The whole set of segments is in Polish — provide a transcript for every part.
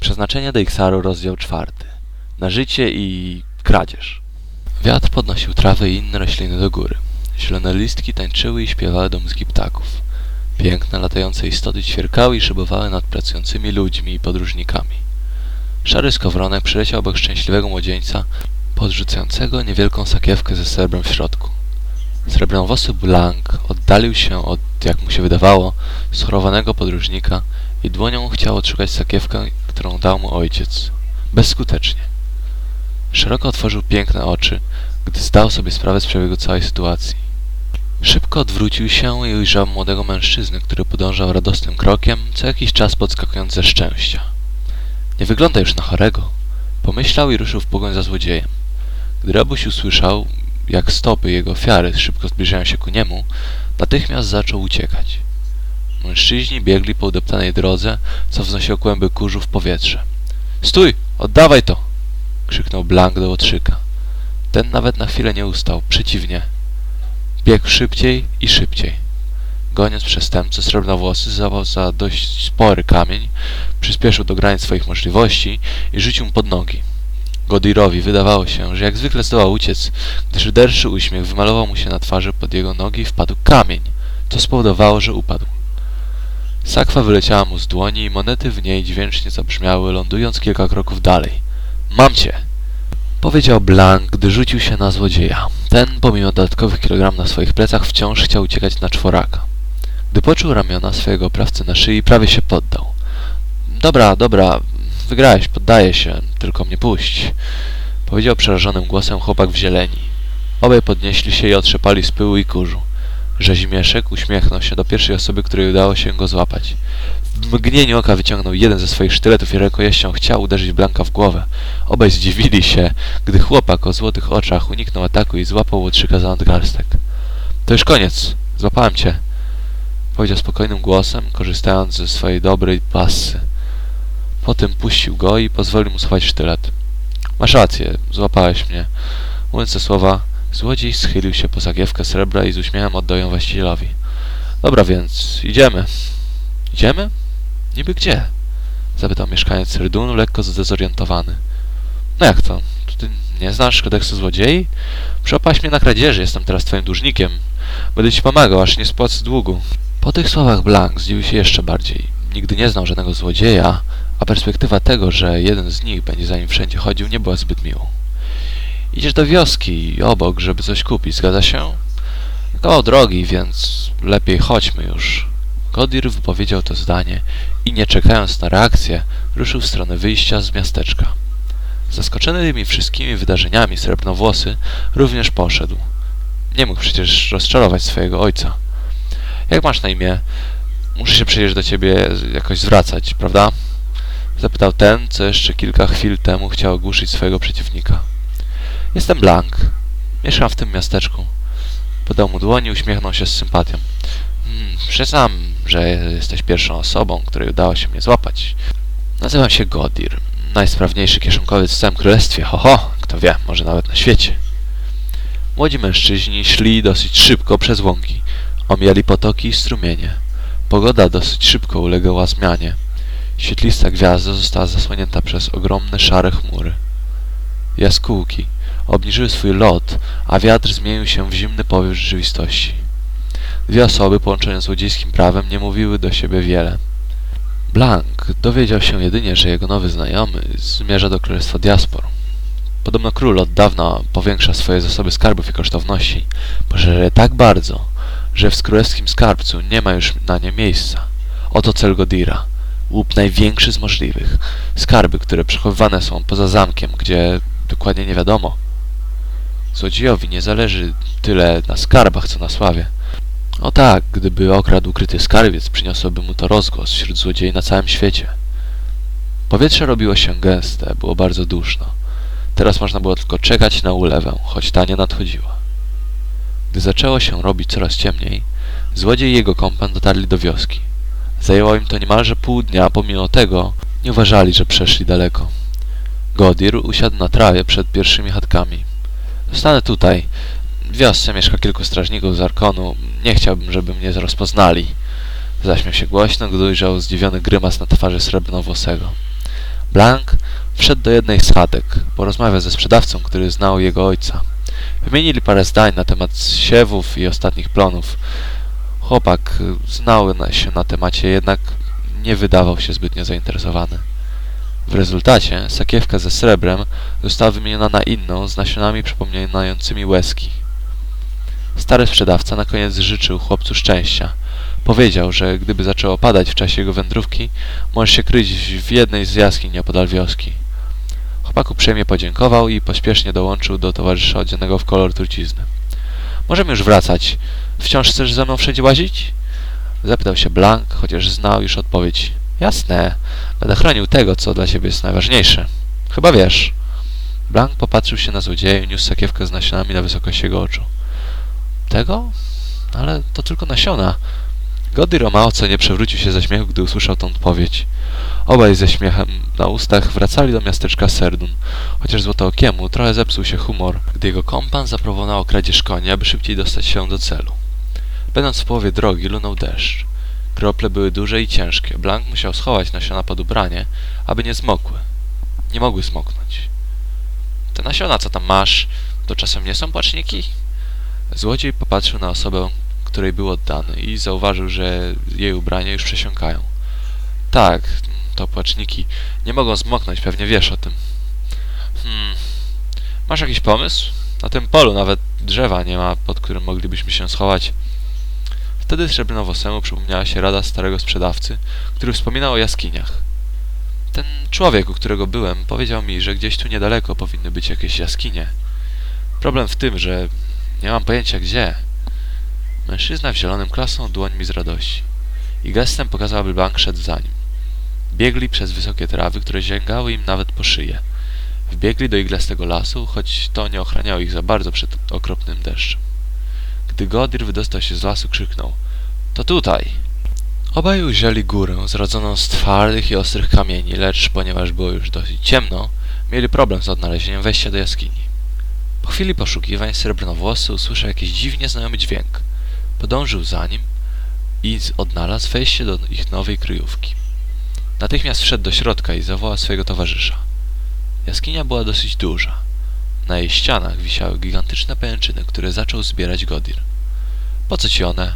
Przeznaczenie Deixaru, rozdział czwarty. Na życie i kradzież. Wiatr podnosił trawę i inne rośliny do góry. Zielone listki tańczyły i śpiewały do muzyki ptaków. Piękne, latające istoty ćwierkały i szybowały nad pracującymi ludźmi i podróżnikami. Szary skowronek przyleciał obok szczęśliwego młodzieńca, podrzucającego niewielką sakiewkę ze srebrem w środku. Srebrnowłosy Blank oddalił się od, jak mu się wydawało, schorowanego podróżnika i dłonią chciał odszukać sakiewkę, którą dał mu ojciec. Bezskutecznie. Szeroko otworzył piękne oczy, gdy zdał sobie sprawę z przebiegu całej sytuacji. Szybko odwrócił się i ujrzał młodego mężczyznę, który podążał radosnym krokiem, co jakiś czas podskakując ze szczęścia. Nie wygląda już na chorego, pomyślał i ruszył w pogoń za złodziejem. Gdy rabuś usłyszał, jak stopy jego ofiary szybko zbliżają się ku niemu, natychmiast zaczął uciekać. Mężczyźni biegli po udeptanej drodze, co wznosiło kłęby kurzu w powietrze. Stój! Oddawaj to! krzyknął Blank do łotrzyka. Ten nawet na chwilę nie ustał, przeciwnie. Biegł szybciej i szybciej. Goniąc przestępcę, srebrnowłosy zawał za dość spory kamień, przyspieszył do granic swoich możliwości i rzucił mu pod nogi. Godirowi wydawało się, że jak zwykle zdołał uciec, gdyż szyderczy uśmiech wymalował mu się na twarzy pod jego nogi i wpadł kamień, co spowodowało, że upadł. Sakwa wyleciała mu z dłoni i monety w niej dźwięcznie zabrzmiały, lądując kilka kroków dalej. Mam cię! Powiedział Blank, gdy rzucił się na złodzieja. Ten, pomimo dodatkowych kilogram na swoich plecach, wciąż chciał uciekać na czworaka. Gdy poczuł ramiona swojego oprawcy na szyi, prawie się poddał. Dobra, dobra, wygrałeś, poddaję się, tylko mnie puść. Powiedział przerażonym głosem chłopak w zieleni. Obaj podnieśli się i otrzepali z pyłu i kurzu. Rzezimieszek uśmiechnął się do pierwszej osoby, której udało się go złapać. W mgnieniu oka wyciągnął jeden ze swoich sztyletów i rękojeścią chciał uderzyć Blanka w głowę. Obaj zdziwili się, gdy chłopak o złotych oczach uniknął ataku i złapał łotrzyka za nadgarstek. To już koniec. Złapałem cię. Powiedział spokojnym głosem, korzystając ze swojej dobrej pasy. Potem puścił go i pozwolił mu schować sztylet. Masz rację, złapałeś mnie. Mówiąc te słowa, złodziej schylił się po zagiewkę srebra i z uśmiechem oddał ją właścicielowi. Dobra więc, idziemy. Idziemy? Niby gdzie? Zapytał mieszkaniec Rydunu, lekko zdezorientowany. No jak to? Ty nie znasz kodeksu złodziei? Przeopaść mnie na kradzieży, jestem teraz twoim dłużnikiem. Będę ci pomagał, aż nie spłacę długu. Po tych słowach Blank zdziwił się jeszcze bardziej. Nigdy nie znał żadnego złodzieja, a perspektywa tego, że jeden z nich będzie za nim wszędzie chodził, nie była zbyt miłą. Idziesz do wioski obok, żeby coś kupić, zgadza się? Kawał drogi, więc lepiej chodźmy już. Godir wypowiedział to zdanie i nie czekając na reakcję, ruszył w stronę wyjścia z miasteczka. Zaskoczony tymi wszystkimi wydarzeniami srebrnowłosy również poszedł. Nie mógł przecież rozczarować swojego ojca. Jak masz na imię? Muszę się przecież do ciebie jakoś zwracać, prawda? Zapytał ten, co jeszcze kilka chwil temu chciał ogłuszyć swojego przeciwnika. Jestem Blank. Mieszkam w tym miasteczku. Podał mu dłoń i uśmiechnął się z sympatią. Hmm, przyznam, że jesteś pierwszą osobą, której udało się mnie złapać. Nazywam się Godir. Najsprawniejszy kieszonkowiec w całym królestwie. Ho, ho, kto wie, może nawet na świecie. Młodzi mężczyźni szli dosyć szybko przez łąki. Omijali potoki i strumienie. Pogoda dosyć szybko ulegała zmianie. Świetlista gwiazda została zasłonięta przez ogromne szare chmury. Jaskółki obniżyły swój lot, a wiatr zmienił się w zimny powiew rzeczywistości. Dwie osoby połączone złodziejskim prawem nie mówiły do siebie wiele. Blank dowiedział się jedynie, że jego nowy znajomy zmierza do Królestwa Diaspor. Podobno król od dawna powiększa swoje zasoby skarbów i kosztowności, poszerza je tak bardzo, że w królewskim skarbcu nie ma już na nie miejsca. Oto cel Godira. Łup największy z możliwych. Skarby, które przechowywane są poza zamkiem, gdzie dokładnie nie wiadomo. Złodziejowi nie zależy tyle na skarbach, co na sławie. O tak, gdyby okradł ukryty skarbiec, przyniosłoby mu to rozgłos wśród złodziei na całym świecie. Powietrze robiło się gęste, było bardzo duszno. Teraz można było tylko czekać na ulewę, choć ta nie nadchodziła. Gdy zaczęło się robić coraz ciemniej, złodziej i jego kompan dotarli do wioski. Zajęło im to niemalże pół dnia, pomimo tego nie uważali, że przeszli daleko. Godir usiadł na trawie przed pierwszymi chatkami. Zostanę tutaj. W wiosce mieszka kilku strażników z Arkonu. Nie chciałbym, żeby mnie rozpoznali. Zaśmiał się głośno, gdy ujrzał zdziwiony grymas na twarzy srebrnowłosego. Blank wszedł do jednej z chatek, porozmawiał ze sprzedawcą, który znał jego ojca. Wymienili parę zdań na temat siewów i ostatnich plonów. Chłopak znał się na temacie, jednak nie wydawał się zbytnio zainteresowany. W rezultacie sakiewka ze srebrem została wymieniona na inną z nasionami przypominającymi łezki. Stary sprzedawca na koniec życzył chłopcu szczęścia. Powiedział, że gdyby zaczęło padać w czasie jego wędrówki, może się kryć w jednej z jaskiń nieopodal wioski. Chłopak uprzejmie podziękował i pośpiesznie dołączył do towarzysza odzianego w kolor trucizny. Możemy już wracać. Wciąż chcesz ze mną wszędzie łazić? Zapytał się Blank, chociaż znał już odpowiedź. Jasne, będę chronił tego, co dla ciebie jest najważniejsze. Chyba wiesz. Blank popatrzył się na złodzieja i niósł sakiewkę z nasionami na wysokość jego oczu. Tego? Ale to tylko nasiona. Gody Romao co nie przewrócił się ze śmiechu, gdy usłyszał tą odpowiedź. Obaj ze śmiechem na ustach wracali do miasteczka Serdun, chociaż złotookiemu trochę zepsuł się humor, gdy jego kompan zaproponował kradzież konia, aby szybciej dostać się do celu. Będąc w połowie drogi, lunął deszcz. Krople były duże i ciężkie. Blank musiał schować nasiona pod ubranie, aby nie zmokły. Nie mogły zmoknąć. Te nasiona, co tam masz, to czasem nie są płaczniki? Złodziej popatrzył na osobę, której był oddany i zauważył, że jej ubrania już przesiąkają. Tak, to płaczniki. Nie mogą zmoknąć, pewnie wiesz o tym. Hmm. Masz jakiś pomysł? Na tym polu nawet drzewa nie ma, pod którym moglibyśmy się schować. Wtedy Srebrnowosemu przypomniała się rada starego sprzedawcy, który wspominał o jaskiniach. Ten człowiek, u którego byłem, powiedział mi, że gdzieś tu niedaleko powinny być jakieś jaskinie. Problem w tym, że nie mam pojęcia gdzie. Mężczyzna w zielonym klasnął dłońmi z radości i gestem pokazał, aby Blank szedł za nim. Biegli przez wysokie trawy, które sięgały im nawet po szyję. Wbiegli do iglastego lasu, choć to nie ochraniało ich za bardzo przed okropnym deszczem. Gdy Godir wydostał się z lasu, krzyknął — To tutaj! Obaj ujrzeli górę zrodzoną z twardych i ostrych kamieni, lecz ponieważ było już dosyć ciemno, mieli problem z odnalezieniem wejścia do jaskini. Po chwili poszukiwań srebrnowłosy usłyszał jakiś dziwnie znajomy dźwięk. Podążył za nim i odnalazł wejście do ich nowej kryjówki. Natychmiast wszedł do środka i zawołał swojego towarzysza. Jaskinia była dosyć duża. Na jej ścianach wisiały gigantyczne pajęczyny, które zaczął zbierać Godir. Po co ci one?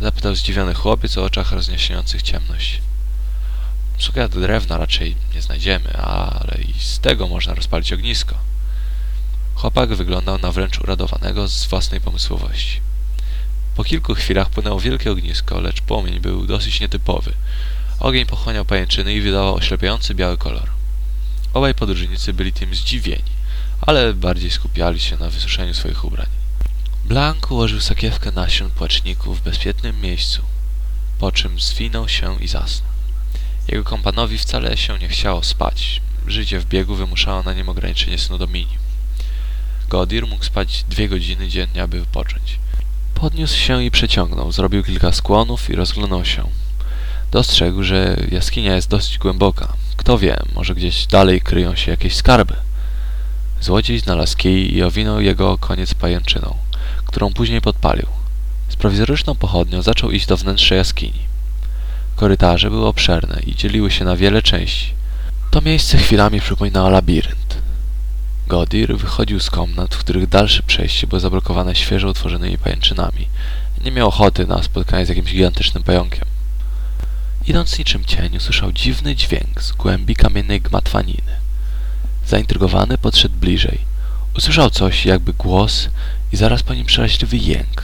Zapytał zdziwiony chłopiec o oczach rozjaśniających ciemność. Suka drewna raczej nie znajdziemy, ale i z tego można rozpalić ognisko. Chłopak wyglądał na wręcz uradowanego z własnej pomysłowości. Po kilku chwilach płynęło wielkie ognisko, lecz płomień był dosyć nietypowy. Ogień pochłaniał pajęczyny i wydawał oślepiający biały kolor. Obaj podróżnicy byli tym zdziwieni, ale bardziej skupiali się na wysuszeniu swoich ubrań. Blank ułożył sakiewkę nasion płaczników w bezpiecznym miejscu, po czym zwinął się i zasnął. Jego kompanowi wcale się nie chciało spać. Życie w biegu wymuszało na nim ograniczenie snu do minimum. Godir mógł spać dwie godziny dziennie, aby wypocząć. Podniósł się i przeciągnął, zrobił kilka skłonów i rozglądał się. Dostrzegł, że jaskinia jest dosyć głęboka. Kto wie, może gdzieś dalej kryją się jakieś skarby. Złodziej znalazł kij i owinął jego koniec pajęczyną, którą później podpalił. Z prowizoryczną pochodnią zaczął iść do wnętrza jaskini. Korytarze były obszerne i dzieliły się na wiele części. To miejsce chwilami przypominało labirynt. Godir wychodził z komnat, w których dalsze przejście było zablokowane świeżo utworzonymi pajęczynami. Nie miał ochoty na spotkanie z jakimś gigantycznym pająkiem. Idąc niczym cień, usłyszał dziwny dźwięk z głębi kamiennej gmatwaniny. Zaintrygowany podszedł bliżej. Usłyszał coś, jakby głos i zaraz po nim przeraźliwy jęk.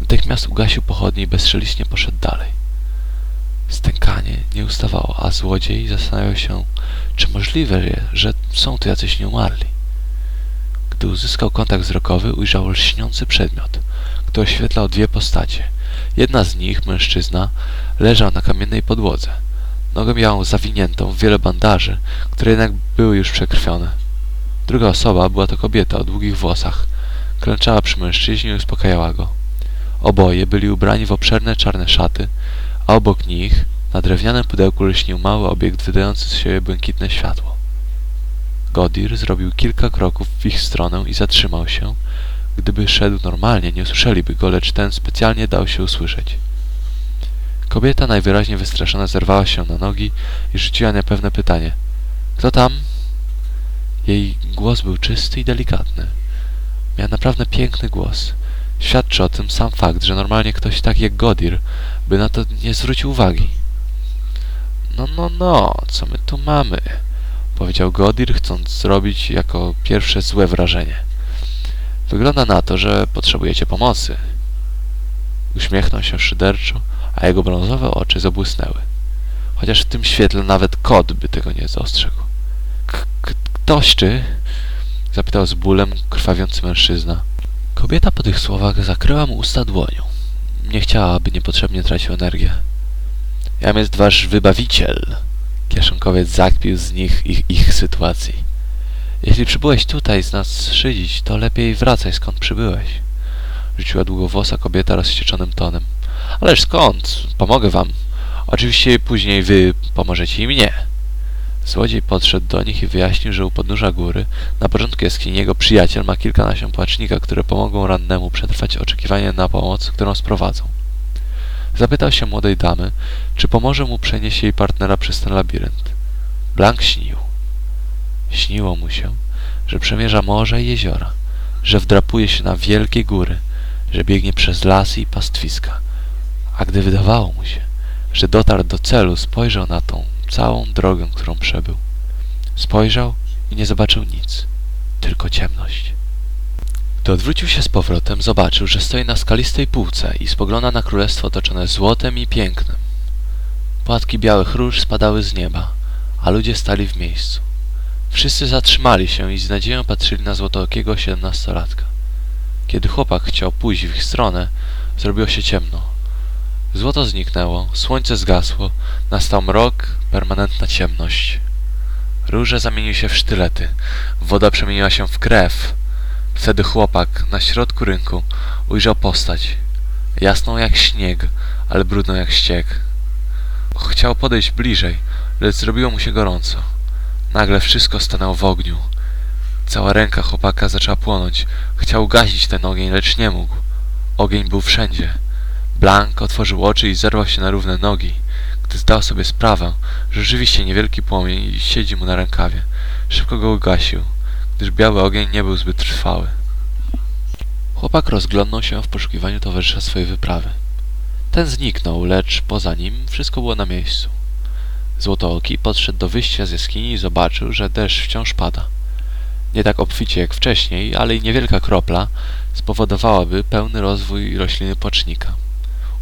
Natychmiast ugasił pochodnie i bezszelistnie poszedł dalej. Stękanie nie ustawało, a złodziej zastanawiał się, czy możliwe że są tu jacyś nieumarli. Gdy uzyskał kontakt wzrokowy, ujrzał lśniący przedmiot, który oświetlał dwie postacie. Jedna z nich, mężczyzna, leżał na kamiennej podłodze. Nogę miał zawiniętą w wiele bandaży, które jednak były już przekrwione. Druga osoba była to kobieta o długich włosach. Klęczała przy mężczyźnie i uspokajała go. Oboje byli ubrani w obszerne czarne szaty, a obok nich, na drewnianym pudełku lśnił mały obiekt wydający z siebie błękitne światło. Godir zrobił kilka kroków w ich stronę i zatrzymał się. Gdyby szedł normalnie, nie usłyszeliby go, lecz ten specjalnie dał się usłyszeć. Kobieta najwyraźniej wystraszona zerwała się na nogi i rzuciła niepewne pytanie. Kto tam? Jej głos był czysty i delikatny. Miała naprawdę piękny głos. Świadczy o tym sam fakt, że normalnie ktoś tak jak Godir by na to nie zwrócił uwagi. No, no, no, co my tu mamy? Powiedział Godir, chcąc zrobić jako pierwsze złe wrażenie. Wygląda na to, że potrzebujecie pomocy. Uśmiechnął się szyderczo, a jego brązowe oczy zabłysnęły. Chociaż w tym świetle nawet kot by tego nie dostrzegł. Czy? Zapytał z bólem krwawiący mężczyzna. Kobieta po tych słowach zakryła mu usta dłonią. Nie chciała, aby niepotrzebnie tracił energię. Jam jest wasz wybawiciel. Kieszonkowiec zakpił z nich ich, ich sytuacji. Jeśli przybyłeś tutaj z nas szydzić, to lepiej wracaj skąd przybyłeś. Rzuciła długowłosa kobieta rozścieczonym tonem. Ależ skąd? Pomogę wam. Oczywiście później wy pomożecie i mnie. Złodziej podszedł do nich i wyjaśnił, że u podnóża góry, na początku jaskini jego przyjaciel ma kilka nasion płacznika, które pomogą rannemu przetrwać oczekiwanie na pomoc, którą sprowadzą. Zapytał się młodej damy, czy pomoże mu przenieść jej partnera przez ten labirynt. Blank śnił. Śniło mu się, że przemierza morze i jeziora, że wdrapuje się na wielkie góry, że biegnie przez lasy i pastwiska. A gdy wydawało mu się, że dotarł do celu, spojrzał na tą całą drogę, którą przebył. Spojrzał i nie zobaczył nic, tylko ciemność. Gdy odwrócił się z powrotem, zobaczył, że stoi na skalistej półce i spogląda na królestwo otoczone złotem i pięknem. Płatki białych róż spadały z nieba, a ludzie stali w miejscu. Wszyscy zatrzymali się i z nadzieją patrzyli na złotookiego siedemnastolatka. Kiedy chłopak chciał pójść w ich stronę, zrobiło się ciemno. Złoto zniknęło, słońce zgasło, nastał mrok, permanentna ciemność. Róże zamieniły się w sztylety, woda przemieniła się w krew. Wtedy chłopak na środku rynku ujrzał postać, jasną jak śnieg, ale brudną jak ściek. Chciał podejść bliżej, lecz zrobiło mu się gorąco. Nagle wszystko stanęło w ogniu. Cała ręka chłopaka zaczęła płonąć. Chciał gasić ten ogień, lecz nie mógł. Ogień był wszędzie. Blank otworzył oczy i zerwał się na równe nogi, gdy zdał sobie sprawę, że rzeczywiście niewielki płomień siedzi mu na rękawie. Szybko go ugasił, gdyż biały ogień nie był zbyt trwały. Chłopak rozglądnął się w poszukiwaniu towarzysza swojej wyprawy. Ten zniknął, lecz poza nim wszystko było na miejscu. Złotooki podszedł do wyjścia z jaskini i zobaczył, że deszcz wciąż pada. Nie tak obficie jak wcześniej, ale i niewielka kropla spowodowałaby pełny rozwój rośliny płacznika.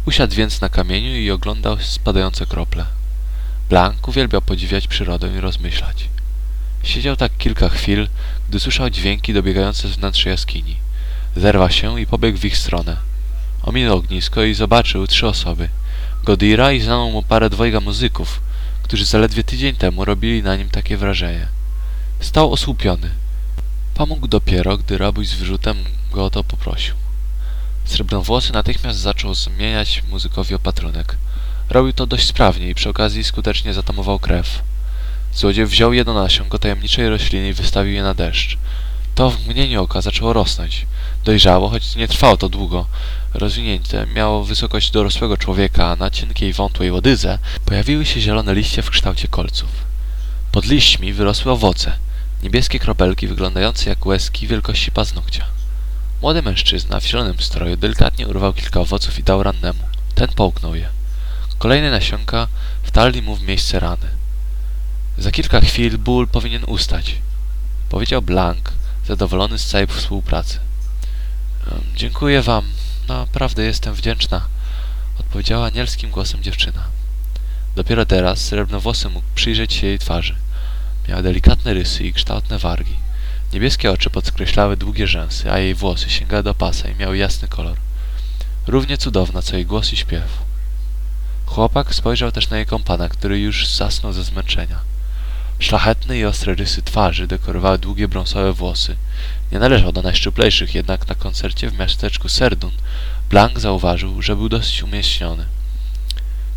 Usiadł więc na kamieniu i oglądał spadające krople. Blank uwielbiał podziwiać przyrodę i rozmyślać. Siedział tak kilka chwil, gdy słyszał dźwięki dobiegające z wnętrza jaskini. Zerwał się i pobiegł w ich stronę. Ominął ognisko i zobaczył trzy osoby. Godira i znaną mu parę dwojga muzyków, którzy zaledwie tydzień temu robili na nim takie wrażenie. Stał osłupiony. Pomógł dopiero, gdy rabuś z wyrzutem go o to poprosił. Srebrnowłosy natychmiast zaczął zmieniać muzykowi opatrunek. Robił to dość sprawnie i przy okazji skutecznie zatamował krew. Złodziej wziął jedno nasionko tajemniczej rośliny i wystawił je na deszcz. To w mgnieniu oka zaczęło rosnąć. Dojrzało, choć nie trwało to długo. Rozwinięte miało wysokość dorosłego człowieka, a na cienkiej, wątłej łodydze pojawiły się zielone liście w kształcie kolców. Pod liśćmi wyrosły owoce, niebieskie kropelki wyglądające jak łezki wielkości paznokcia. Młody mężczyzna w zielonym stroju delikatnie urwał kilka owoców i dał rannemu. Ten połknął je. Kolejne nasionka wtarli mu w miejsce rany. Za kilka chwil ból powinien ustać. Powiedział Blank, zadowolony z całej współpracy. Dziękuję wam. Naprawdę jestem wdzięczna. Odpowiedziała anielskim głosem dziewczyna. Dopiero teraz srebrnowłosy mógł przyjrzeć się jej twarzy. Miała delikatne rysy i kształtne wargi. Niebieskie oczy podkreślały długie rzęsy, a jej włosy sięgały do pasa i miały jasny kolor. Równie cudowna, co jej głos i śpiew. Chłopak spojrzał też na jej kompana, który już zasnął ze zmęczenia. Szlachetne i ostre rysy twarzy dekorowały długie brązowe włosy. Nie należał do najszczuplejszych, jednak na koncercie w miasteczku Serdun Blank zauważył, że był dosyć umieśniony.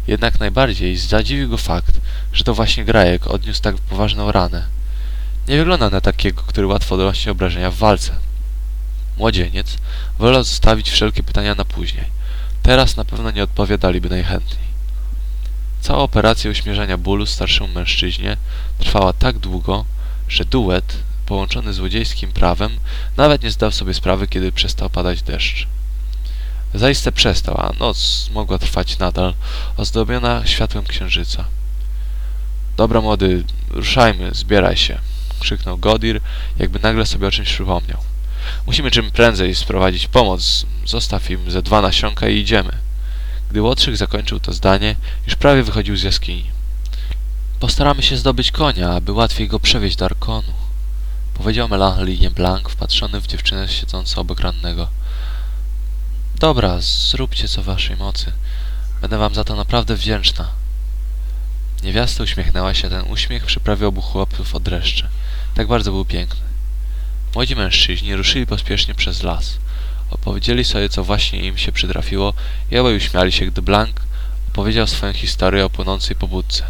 Jednak najbardziej zadziwił go fakt, że to właśnie Grajek odniósł tak poważną ranę. Nie wygląda na takiego, który łatwo donosi obrażenia w walce. Młodzieniec wolał zostawić wszelkie pytania na później. Teraz na pewno nie odpowiadaliby najchętniej. Cała operacja uśmierzania bólu starszemu mężczyźnie trwała tak długo, że duet, połączony złodziejskim prawem, nawet nie zdał sobie sprawy, kiedy przestał padać deszcz. Zaiste przestał, a noc mogła trwać nadal, ozdobiona światłem księżyca. Dobra, młody, ruszajmy, zbieraj się, krzyknął Godir, jakby nagle sobie o czymś przypomniał. Musimy czym prędzej sprowadzić pomoc. Zostaw im ze dwa nasionka i idziemy. Gdy Łotrzyk zakończył to zdanie, już prawie wychodził z jaskini. Postaramy się zdobyć konia, aby łatwiej go przewieźć do Arkonu. Powiedział melancholijnie Blank, wpatrzony w dziewczynę siedzącą obok rannego. Dobra, zróbcie co waszej mocy. Będę wam za to naprawdę wdzięczna. Niewiasta uśmiechnęła się, ten uśmiech przyprawił obu chłopców od dreszcze. Tak bardzo był piękny. Młodzi mężczyźni ruszyli pospiesznie przez las. Opowiedzieli sobie, co właśnie im się przytrafiło i obaj uśmiali się, gdy Blank opowiedział swoją historię o płynącej pobudce.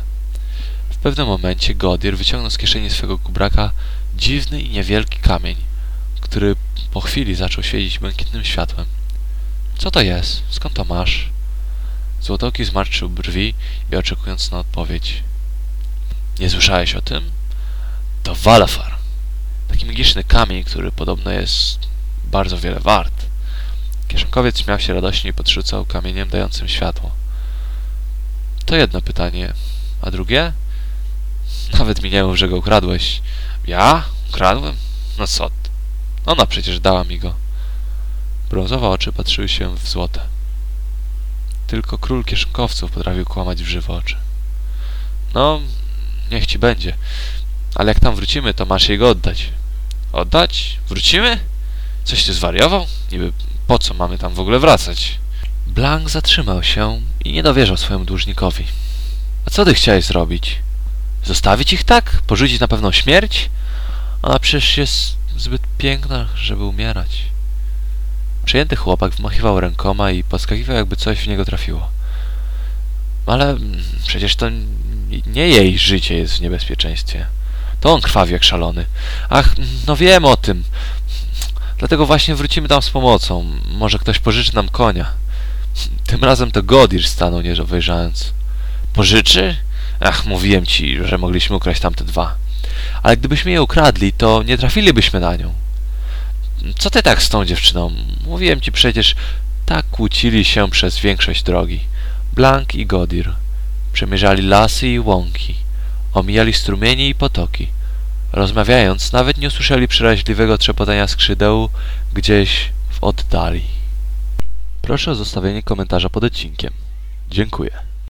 W pewnym momencie Godir wyciągnął z kieszeni swego kubraka dziwny i niewielki kamień, który po chwili zaczął świecić błękitnym światłem. Co to jest? Skąd to masz? Złotoki zmarszczył brwi i oczekując na odpowiedź. Nie słyszałeś o tym? To Walafar. Taki magiczny kamień, który podobno jest bardzo wiele wart. Kieszonkowiec śmiał się radośnie i podrzucał kamieniem dającym światło. To jedno pytanie. A drugie? Nawet mi nie mów, że go ukradłeś. Ja? Ukradłem? No co? Ona przecież dała mi go. Brązowe oczy patrzyły się w złote. Tylko król kieszonkowców potrafił kłamać w żywe oczy. No, niech ci będzie. Ale jak tam wrócimy, to masz jej go oddać. Oddać? Wrócimy? Coś ty zwariował? Niby po co mamy tam w ogóle wracać? Blank zatrzymał się i nie dowierzał swojemu dłużnikowi. A co ty chciałeś zrobić? Zostawić ich tak? Porzucić na pewną śmierć? Ona przecież jest zbyt piękna, żeby umierać. Przejęty chłopak wmachiwał rękoma i podskakiwał, jakby coś w niego trafiło. Ale przecież to nie jej życie jest w niebezpieczeństwie. To on krwawi jak szalony. Ach, no wiem o tym. Dlatego właśnie wrócimy tam z pomocą. Może ktoś pożyczy nam konia. Tym razem to Godir stanął, nie wyjrzając. Pożyczy? Ach, mówiłem ci, że mogliśmy ukraść tamte dwa. Ale gdybyśmy je ukradli, to nie trafilibyśmy na nią. Co ty tak z tą dziewczyną? Mówiłem ci przecież, tak kłócili się przez większość drogi. Blank i Godir. Przemierzali lasy i łąki. Omijali strumienie i potoki. Rozmawiając, nawet nie usłyszeli przeraźliwego trzepotania skrzydeł gdzieś w oddali. Proszę o zostawienie komentarza pod odcinkiem. Dziękuję.